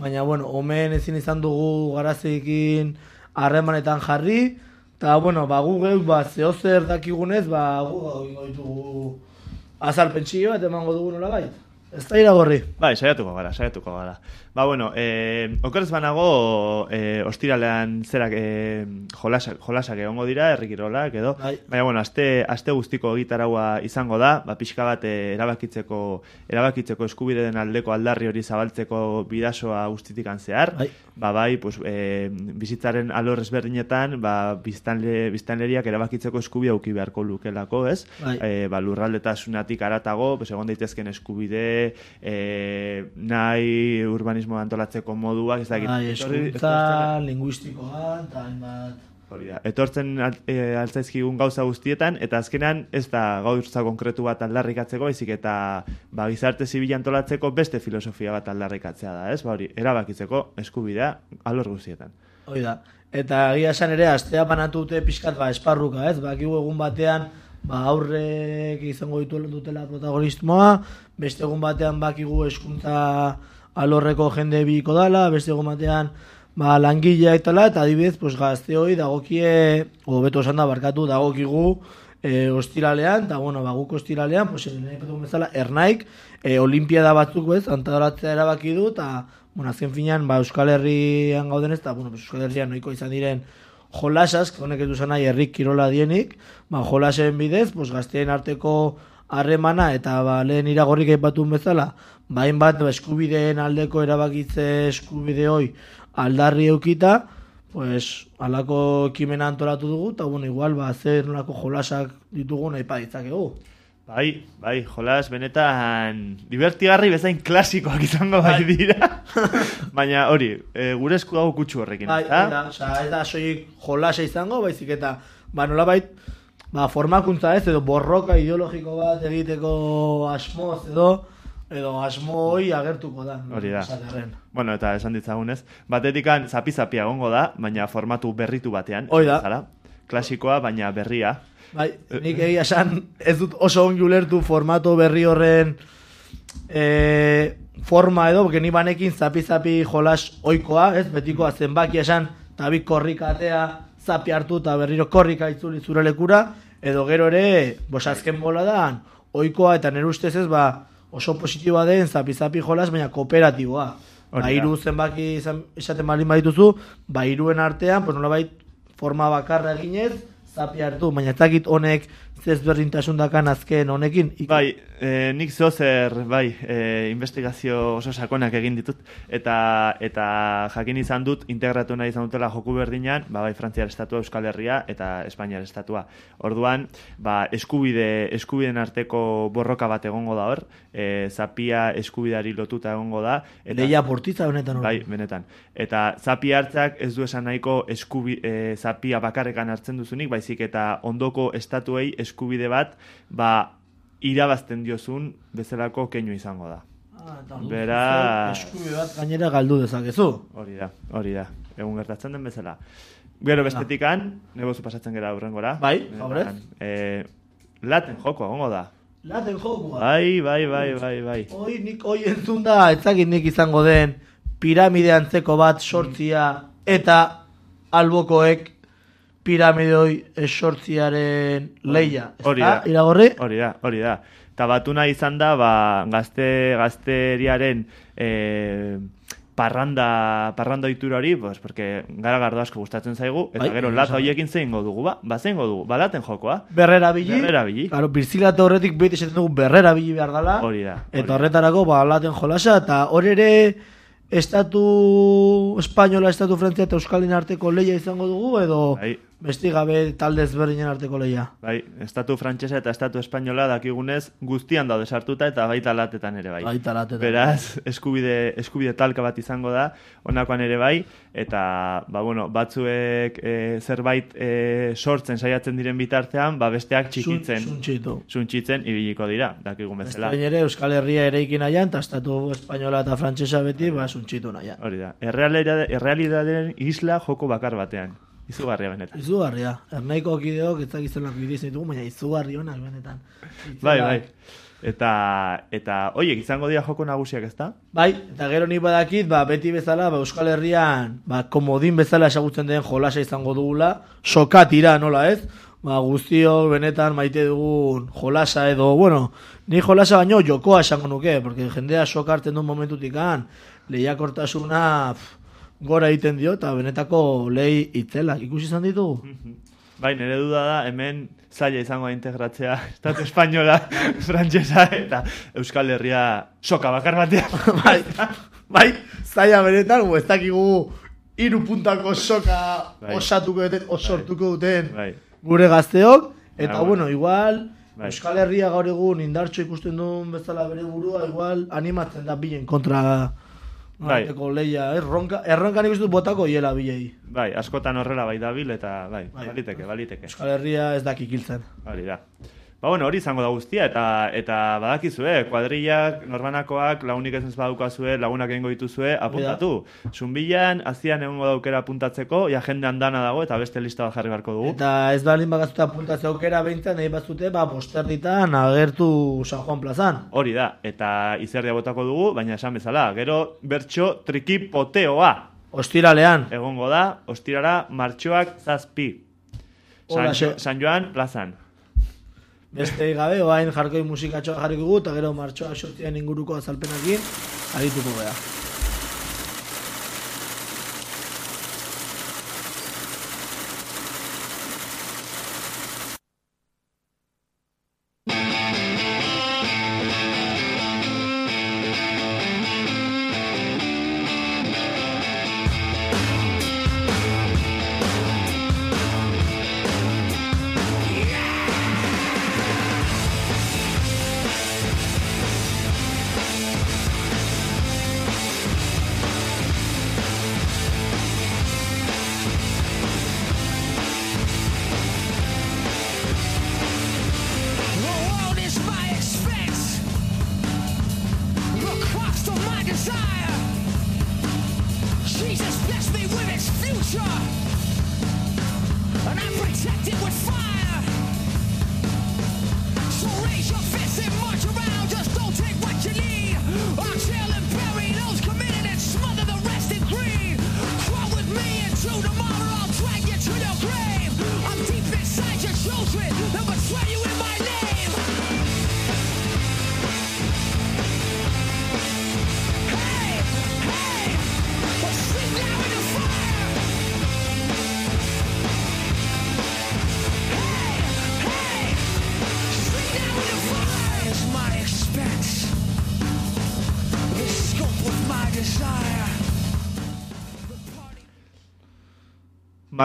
baina bueno, omen ezin izan dugu garazeekin harremanetan jarri, eta bueno, ba, gu geuk ba, zehozer dakigunez, ba, gu egingo ditugu azalpentsio bat emango dugu nola bai. Ez da iragorri. Bai, saiatuko gara, saiatuko gara. Ba, bueno, eh, okerez banago, eh, ostiralean zerak eh, jolasak, jolasak egongo dira, errikirolak edo. Bai. Baina, bueno, aste, aste guztiko egitaraua izango da, ba, pixka bat eh, erabakitzeko, erabakitzeko eskubideen aldeko aldarri hori zabaltzeko bidasoa guztitikan zehar. Bai. Ba, bai, pues, eh, bizitzaren alor ezberdinetan, ba, biztanle, biztanleriak erabakitzeko eskubia uki beharko lukelako, ez? Bai. Eh, ba, lurraldetasunatik aratago, pues, egon daitezken eskubide, eh, nahi urbanismo antolatzeko moduak, ez dakit. Bai, eskuntza, linguistikoan, eta hainbat... Hori da. Etortzen al- e, altzaizkigun gauza guztietan, eta azkenan ez da gauza konkretu bat aldarrikatzeko, baizik eta ba, gizarte zibila antolatzeko beste filosofia bat aldarrikatzea da, ez? Ba, hori, erabakitzeko eskubidea alor guztietan. Hoi da. Eta egia esan ere, astea banatu dute pixkat ba, esparruka, ez? Bakigu egun batean, ba, aurrek izango ditu dutela protagonismoa, beste egun batean bakigu eskuntza alorreko jende biko dala, beste egun batean ba, langilea etala, eta adibidez, pues, gazte hoi dagokie, o beto esan da barkatu, dagokigu e, ostiralean, eta bueno, ba, guk ostiralean, pues, bezala, ernaik, e, olimpiada batzuk bez, antolatzea erabaki du, eta, bueno, azken finean, ba, Euskal Herrian gauden ez, eta, bueno, Euskal Herrian noiko izan diren jolasaz, honek ez du nahi herrik kirola dienik, ba, jolasen bidez, pues, gazteen arteko harremana, eta ba, lehen iragorrik aipatun bezala, ba, hainbat ba, eskubideen aldeko erabakitze eskubide hoi aldarri eukita, pues, alako ekimena antolatu dugu, eta, bueno, igual, ba, zer nolako jolasak ditugu nahi ditzakegu. Bai, bai, jolas, benetan divertigarri bezain klasikoak izango bai dira. Baina hori, e, gure esku hau kutsu horrekin, Bai, ezta? da, osea, ez da soilik jolasa izango, baizik eta, ba, nolabait, ba, formakuntza ez, edo borroka ideologiko bat egiteko asmoz edo, edo asmo hoi agertuko da. Hori da. esatearren. Bueno, eta esan ditzagunez, batetikan zapi-zapia egongo da, baina formatu berritu batean. Hoi da. Zara? Klasikoa, baina berria. Bai, nik egia esan ez dut oso ongi ulertu formato berri horren e, forma edo, porque ni banekin zapi-zapi jolas oikoa, ez, betikoa zenbaki esan, eta bi korrika atea, zapi hartu eta berriro korrika itzuli zure lekura, edo gero ere, bos azken bola da, oikoa eta nire ustez ez, ba, oso positiboa den zapi-zapi jolas, baina kooperatiboa. Ba, da. hiru zenbaki izan, esaten baldin badituzu, ba, hiruen artean, pues nolabait, forma bakarra eginez, zapi hartu, baina ez dakit honek zezberdintasun dakan azken honekin. Ik- Bai, e, nik zozer, bai, e, investigazio oso sakonak egin ditut, eta eta jakin izan dut, integratu nahi izan dutela joku berdinan, ba, bai, Frantziar estatua, Euskal Herria, eta Espainiar estatua. Orduan, ba, eskubide, eskubideen arteko borroka bat egongo da hor, e, zapia eskubideari lotuta egongo da, eta Leia portitza honetan hori. Bai, benetan. Eta zapi hartzak ez du esan nahiko eskubi, e, zapia bakarrekan hartzen duzunik, baizik eta ondoko estatuei eskubide bat, ba, irabazten diozun bezalako keinu izango da. Ah, zuk Eskubide bat gainera galdu dezakezu. Hori da, hori da. Egun gertatzen den bezala. Gero bestetikan, nebozu pasatzen gera aurrengora. Bai, Benetan, favorez. E, laten joko, egongo da. Laten jokua. Bai, bai, bai, bai, bai. Hoi nik hoi entzun da, etzakit nik izango den piramide antzeko bat sortzia eta albokoek piramidoi sortziaren leia. Ez Hori da, iragorri? Hori da, hori da. Eta batuna izan da, ba, gazte, gazteriaren e, parranda, parranda ohitura hori, pues, porque gara gardo asko gustatzen zaigu, eta Bai, gero egia lata esan. horiekin zeingo dugu, ba? Ba, zeingo dugu, ba, laten jokoa. Berrera bili. Berrera bili. Claro, birzilate horretik beti esaten dugu berrera bili behar dela. Hori da, hori Eta horretarako ba laten jolasa eta hor ere estatu espainola, estatu frantzia eta euskalin arteko leia izango dugu, edo Bai, besti gabe talde ezberdinen arteko leia? bai, estatu frantsesa eta estatu espainola dakigunez guztian daude sartuta eta baita latetan ere bai. Baita latetan. Beraz, eskubide, eskubide talka bat izango da, honakoan ere bai, eta, ba, bueno, batzuek e, zerbait e, sortzen saiatzen diren bitartean, ba, besteak txikitzen, Sun, suntxitu. suntxitzen ibiliko dira, dakigun bezala. bain ere Euskal Herria ere ikin nahian, eta estatu espainola eta frantsesa beti, ba, suntxitu nahian. Hori da, errealidade, errealidadeen isla joko bakar batean. Izugarria benetan. Izugarria, ernaiko kideok ez dakizelako idiz ditugu, baina izugarri honak benetan. Bai, bai. Eta, eta, oiek, izango dira joko nagusiak ez da? Bai, eta gero nik badakit, ba, beti bezala, ba, Euskal Herrian, ba, komodin bezala esagutzen den jolasa izango dugula, soka tira, nola ez? Ba, guztiok benetan maite dugun jolasa edo, bueno, ni jolasa baino jokoa esango nuke, porque jendea soka hartzen duen momentutikan, lehiakortasuna pf, gora egiten dio, eta benetako lehi itzelak, ikusi izan ditugu? Bai, nire duda da, hemen zaila izango integratzea Estatu Espainola, Frantsesa eta Euskal Herria soka bakar batean. bai, bai, zaila benetan, ez dakigu hiru puntako soka Bai. osatuko duten, osortuko duten Bai, gure gazteok, eta Ah, bueno, igual, Bai. Euskal Herria gaur egun indartxo ikusten duen bezala bere burua, igual animatzen da bilen kontra Bai. Bai. leia, erronka, erronkan ikusten dut botako hiela bilei. bai, askotan horrela bai dabil eta bai, Bai. baliteke, baliteke. Euskal Herria ez daki kiltzen. Hori da. Ba, bueno, hori izango da guztia, eta eta badakizue, kuadrillak, norbanakoak, lagunik ez badukazue, lagunak egingo dituzue, apuntatu. Zumbilan, azian egongo daukera apuntatzeko, ja jendean dana dago, eta beste lista bat jarri beharko dugu. Eta ez balin bagazuta puntatze aukera behintzen, nahi bazute, ba, posterditan agertu San Juan plazan. Hori da, eta izerdia botako dugu, baina esan bezala, gero bertso triki poteoa Ostiralean, egongo da, ostirara martxoak zazpi. San, San Joan plazan. Beste gabe, oain jarkoi musikatxoa jarriko dugu, eta gero martxoa sortzian inguruko azalpenakin, arituko gea.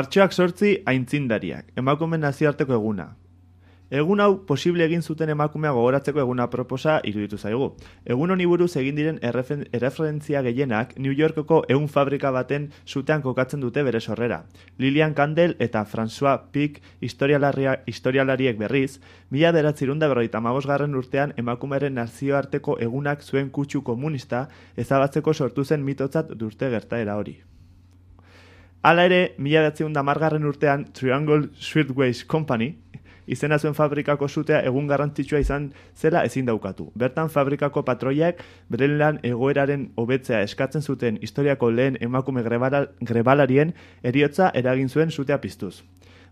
Martxoak sortzi aintzindariak, emakume nazioarteko eguna. Egun hau posible egin zuten emakumea gogoratzeko eguna proposa iruditu zaigu. Egun honi buruz egin diren erreferentzia gehienak New Yorkeko ehun fabrika baten zutean kokatzen dute bere sorrera. Lilian Kandel eta François Pic historialariek berriz, mila beratzirunda berroita garren urtean emakumearen nazioarteko egunak zuen kutsu komunista ezabatzeko sortu zen mitotzat durte gertaera hori. Hala ere, mila behatziun margarren urtean Triangle Shirtwaist Company izena zuen fabrikako zutea egun garrantzitsua izan zela ezin daukatu. Bertan fabrikako patroiak beren lan egoeraren hobetzea eskatzen zuten historiako lehen emakume grebala, grebalarien eriotza eragin zuen zutea piztuz.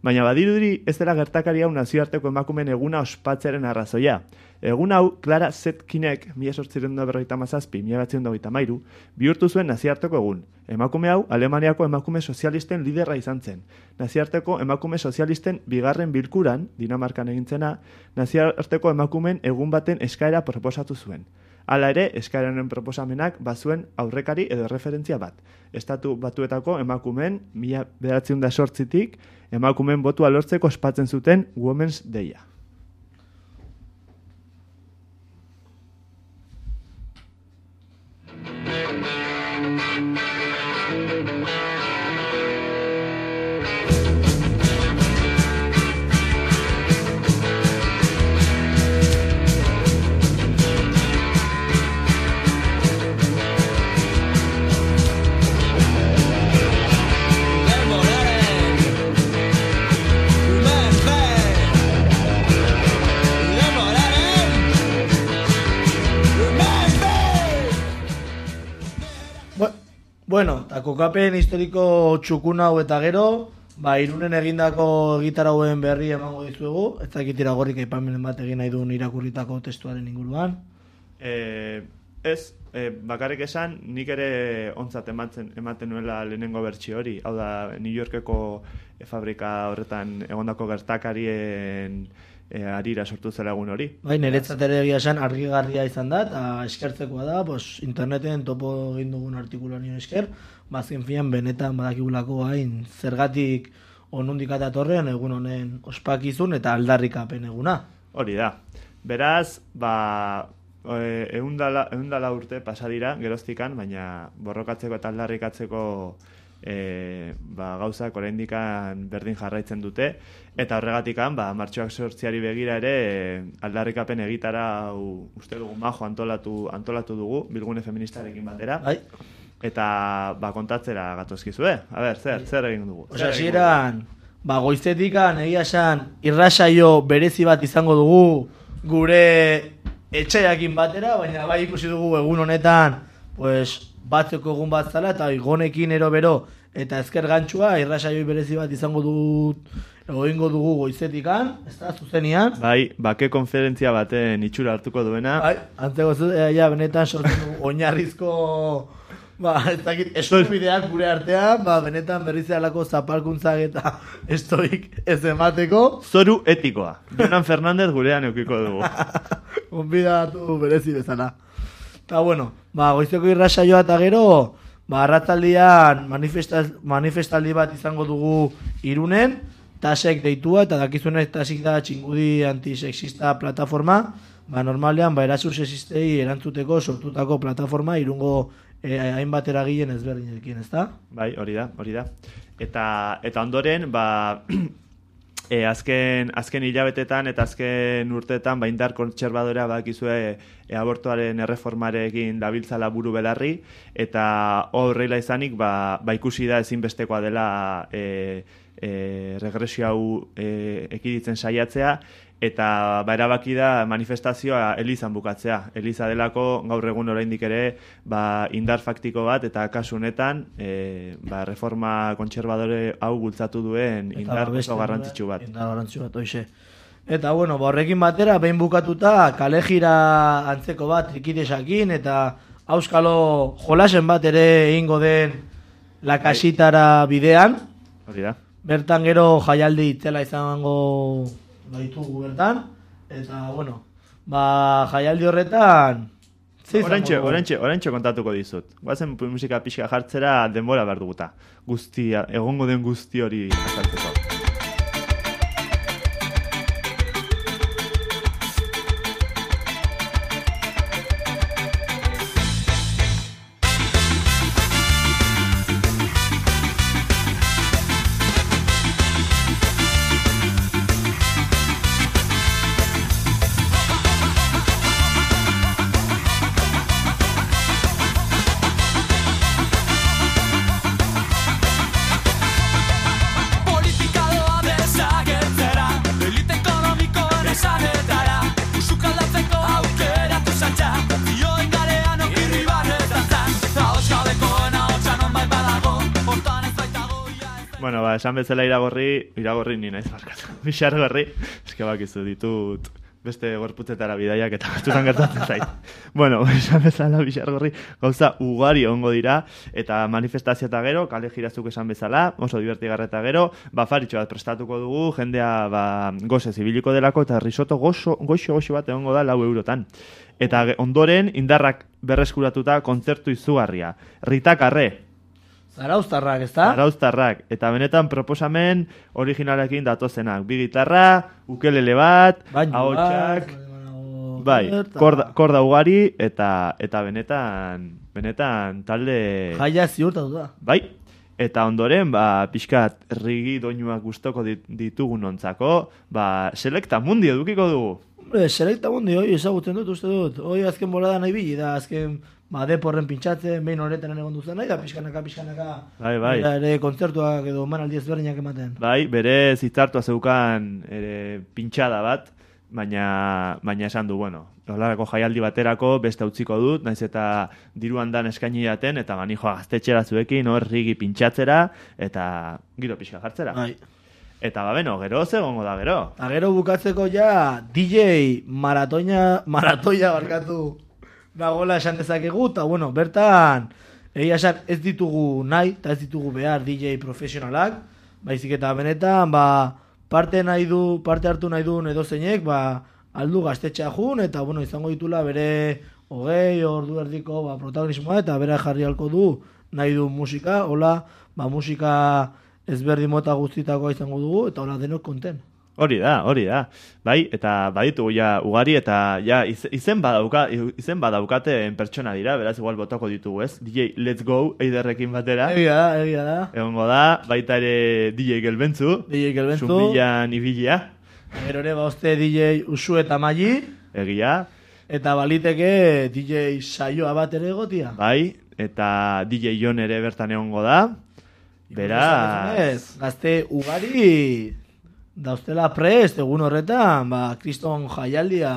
Baina badirudi ez dela gertakari hau nazioarteko emakumen eguna ospatzearen arrazoia. Egun hau, Clara Zetkinek, mila sortziren da berroita mazazpi, mila batzen da mairu, bihurtu zuen naziarteko egun. Emakume hau, Alemaniako emakume sozialisten liderra izan zen. Naziarteko emakume sozialisten bigarren bilkuran, Dinamarkan egintzena, naziarteko emakumen egun baten eskaera proposatu zuen. Hala ere, eskararen proposamenak bazuen aurrekari edo referentzia bat. Estatu batuetako emakumen, mila bederatzen da sortzitik, emakumen botua lortzeko ospatzen zuten Women's Daya. Kokapen historiko txukun hau eta gero, ba, irunen egindako egitarauen berri emango dizuegu, ez dakit iragorrik aipamenen bat egin nahi duen irakurritako testuaren inguruan. E, ez, e, bakarrik esan, nik ere ontzat ematen, ematen nuela lehenengo bertsio hori. Hau da, New Yorkeko fabrika horretan egondako gertakarien e, arira sortu zela egun hori. Bai, niretzat ere egia esan argigarria izan da, eta eskertzekoa da, pues, interneten topo egin dugun artikuluan esker, bazken fian benetan badakigulako hain zergatik onundik atatorren egun honen ospakizun eta aldarrikapen eguna. Hori da. Beraz, ba, e, eundala, eundala urte pasa dira, geroztikan, baina borrokatzeko eta aldarrikatzeko e, ba, gauzak oraindikan berdin jarraitzen dute, eta horregatikan, ba, martxoak sortziari begira ere e, aldarrikapen egitara hau, uste dugu majo antolatu, antolatu dugu, bilgune feministarekin batera, Bai, eta ba, kontatzera gatozkizue. A ber, zer, zer egin dugu? Osea, hasieran, ba, goiztetikan egia esan irrasaio berezi bat izango dugu gure etxeakin batera, baina bai ikusi dugu egun honetan, pues, batzeko egun bat zala, eta igonekin ero bero, eta ezker gantzua, irrasaioi berezi bat izango dut, egingo dugu goizetikan, ez da, zuzenian. Bai, bake konferentzia baten itxura hartuko duena. Bai, antzeko zu, eh, ja, benetan sortzen du oinarrizko, ba, ez dakit, eskubideak gure artean, ba, benetan berriz alako zapalkuntzak eta estoik ez emateko, Zoru etikoa. Jonan Fernandez gurean eukiko dugu. Gonbidatu berezi bezala. Eta bueno, ba, goizeko irrasaioa eta gero, ba, arratzaldian manifestal, manifestaldi bat izango dugu irunen, tasek deitua, eta dakizunez tasik da txingudi antisexista plataforma, ba, normalean, ba, erasu sexistei erantzuteko sortutako plataforma irungo eh, hainbat eragilen ezberdinekin, ezta? Bai, hori da, hori da. Eta, eta ondoren, ba, e, azken, azken hilabetetan eta azken urteetan, ba, indar kontserbadorea bakizue e, abortuaren erreformarekin dabiltzala buru belarri, eta horreila izanik, ba, ba ikusi da ezinbestekoa dela e, e, regresio hau e, ekiditzen saiatzea, eta ba, erabaki da manifestazioa Elizan bukatzea. Eliza delako gaur egun oraindik ere ba, indar faktiko bat eta kasu honetan e, ba, reforma kontserbadore hau bultzatu duen indar oso garrantzitsu bat. Indar garrantzitsu bat, hoxe. Eta, bueno, ba, horrekin batera, behin bukatuta, kalejira antzeko bat, trikidesakin, eta auskalo jolasen bat ere egingo den lakasitara bidean. Hori da. Bertan gero jaialdi itzela izango baitugu bertan. Eta, bueno, ba, jaialdi horretan... Orantxe, dugu? orantxe, orantxe kontatuko dizut. Guazen musika pixka jartzera denbora behar duguta. Guztia, egongo den guzti hori azaltzeko. Ba, esan bezala iragorri, iragorri ni naiz barkatu. Bixar gorri, eske bakizu ditut beste gorputzetara bidaiak eta batzutan gertatzen zait. bueno, esan bezala Bixargorri gauza ugari ongo dira eta manifestazio eta gero, kale jirazuk esan bezala, oso divertigarra eta gero, ba faritxo bat prestatuko dugu, jendea ba goze zibiliko delako eta risoto goxo, goxo, goxo bat egongo da lau eurotan. Eta ondoren indarrak berreskuratuta kontzertu izugarria. Ritak arre, Zarauztarrak, ezta? Arauztarrak, eta benetan proposamen originalekin datozenak. Bi gitarra, ukelele bat, Bainu ahotsak, bat, bai, eta- korda, korda ugari, eta eta benetan, benetan talde... Jaia ziurtatu da. Bai, eta ondoren, ba, pixkat, rigi doinuak gustoko dit- ditugun ontzako, ba, selekta mundi edukiko dugu. Hombre, selekta bondi, hoi ezagutzen dut, uste dut. Hoi azken bolada nahi bili, da azken ba, deporren pintxatzen, behin horretan egon duzen nahi, da pixkanaka, pixkanaka. Bai, bai. Ere kontzertuak edo manaldi ezberdinak ematen. Bai, bere zitzartua zeukan ere, pintxada bat, baina, baina esan du, bueno, Olarako jaialdi baterako beste utziko dut, naiz eta diruan dan eskaini jaten, eta bani joa gaztetxera zuekin, hor rigi pintxatzera, eta giro pixka jartzera. Bai. Eta ba, beno, gero ze egongo da gero. Eta gero bukatzeko ja DJ maratoia, maratoia barkatu dagoela esan dezakegu, eta bueno, bertan egia esan ez ditugu nahi, eta ez ditugu behar DJ profesionalak, baizik eta benetan, ba, parte nahi du, parte hartu nahi duen edo zeinek, ba, aldu gaztetxea jun, eta bueno, izango ditula bere hogei, ordu erdiko, ba, protagonismoa, eta bere jarri halko du nahi du musika, hola, ba, musika ezberdin mota guztitakoa izango dugu, eta hola denok konten. Hori da, hori da. Bai, eta baditugu ja ugari eta ja iz, izen badauka izen badaukate pertsona dira, beraz igual botako ditugu, ez? DJ Let's Go eiderrekin batera. Egia da, egia da. Egongo da, baita ere DJ Gelbentzu. DJ Gelbentzu. Zumbilan ibilia, Gero ere bauzte DJ Usu eta Magi, egia, eta baliteke DJ Saioa bat ere egotia. bai, eta DJ Jon ere bertan egongo da. Beraz, gazte ugari dauztela prest, egun horretan, ba, kriston jaialdia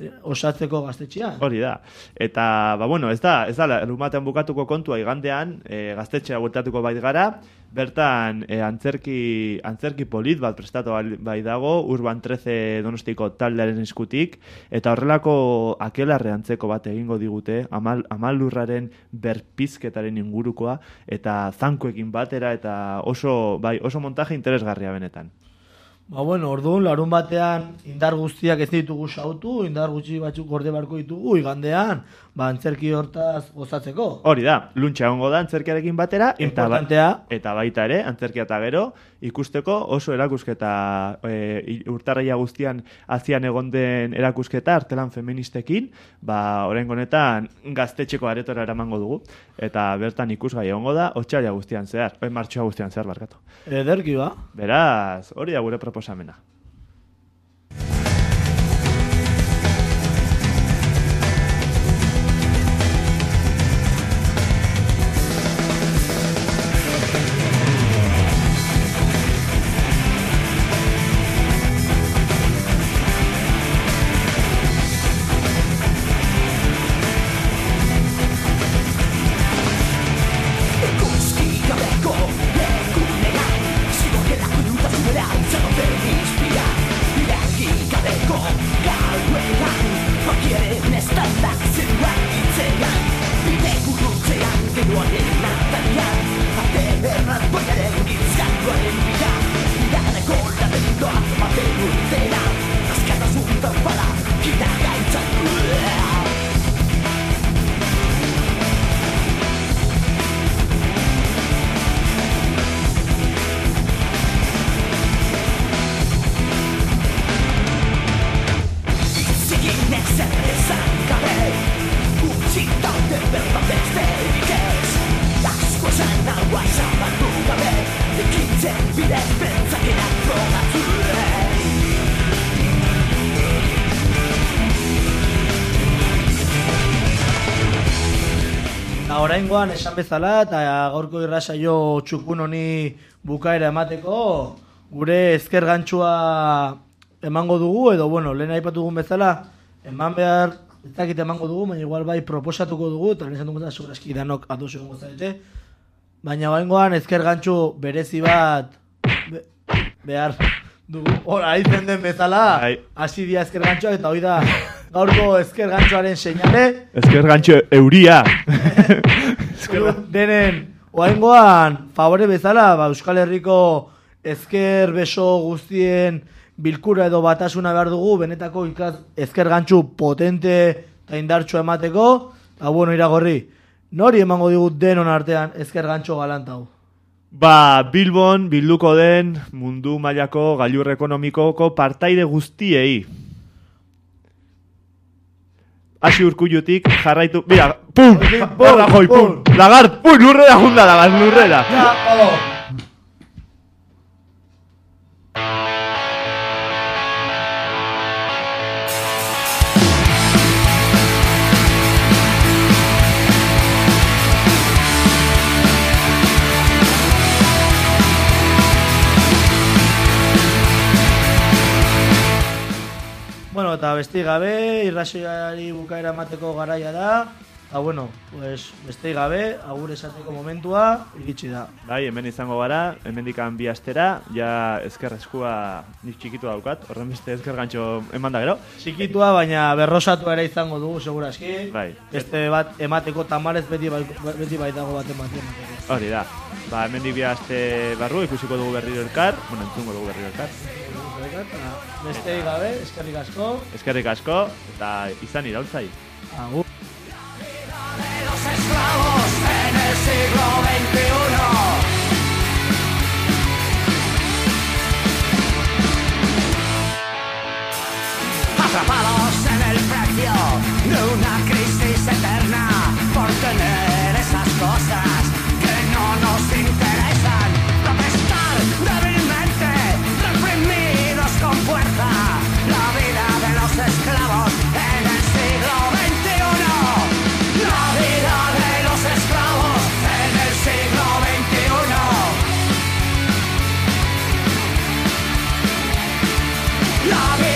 eh, osatzeko gaztetxean. hori da. Eta, ba, bueno, ez da, ez da, lumatean bukatuko kontua igandean, e, gaztetxea bueltatuko bait gara, bertan e, antzerki, antzerki polit bat prestatu bai dago, Urban 13 donostiko taldearen eskutik, eta horrelako akelarre antzeko bat egingo digute, amal, amalurraren berpizketaren ingurukoa, eta zankoekin batera, eta oso, bai, oso montaje interesgarria benetan. Ba, bueno, orduan, larun batean indar guztiak ez ditugu sautu, indar gutxi batzuk gorde barko ditugu, igandean, ba, antzerki hortaz gozatzeko. Hori da, luntxa egongo da antzerkiarekin batera, eta, ba- eta baita ere, antzerkia eta gero, ikusteko oso erakusketa e, urtarraia guztian azian egon den erakusketa artelan feministekin, ba, orain honetan gaztetxeko aretora eramango dugu, eta bertan ikusgai egongo da, otxaila guztian zehar, oi, martxoa guztian zehar, barkatu. Ederki, ba. Beraz, hori da gure proposamena. Oraingoan esan bezala eta gaurko irrasaio txukun honi bukaera emateko gure ezker gantzua emango dugu edo bueno, lehen aipatu dugun bezala eman behar ez dakit emango dugu, baina igual bai proposatuko dugu eta lehen esan bezala segurazki danok ados egongo zarete. Baina oraingoan ezker gantzu berezi bat be- behar dugu. Hora, aizen den bezala, Bai. hasi dia ezker gantxoak, eta hoi da, gaurko ezker gantxoaren seinale, Ezker gantxo euria. denen, oaingoan, favore bezala, ba, Euskal Herriko ezker beso guztien bilkura edo batasuna behar dugu, benetako ikaz ezker gantxu potente eta indartxo emateko, eta bueno, iragorri, nori emango digut denon artean ezker gantxo galantau. Ba, Bilbon bilduko den mundu mailako gailur ekonomikoko partaide guztiei. Hasi urkullutik jarraitu... Mira, pum! Barra joi, pum. Lagart, pum! Lurrera junda, lagart, lurrera! Ja, vamos. Eta besti gabe, irrazoiari bukaera emateko garaia da. Eta bueno, pues, besti gabe, agur esateko momentua, iritsi da. Bai, hemen izango gara, hemendikan bi astera, ja ezker eskua nik txikitu daukat, horren beste ezker gantxo eman da gero. Txikitua, baina berrosatu ere izango dugu, seguraski. Bai. Beste bat emateko tamarez beti, bai, beti baitago bat ematen. Hori da. Ba, hemendik bi aste barru ikusiko dugu berriro elkar, bueno, entzungo dugu berriro elkar. Beste gabe, eskerrik asko. Eskerrik asko, eta izan iraultzai. Agur. los esclavos en el siglo XXI. Atrapados en el precio de una La vida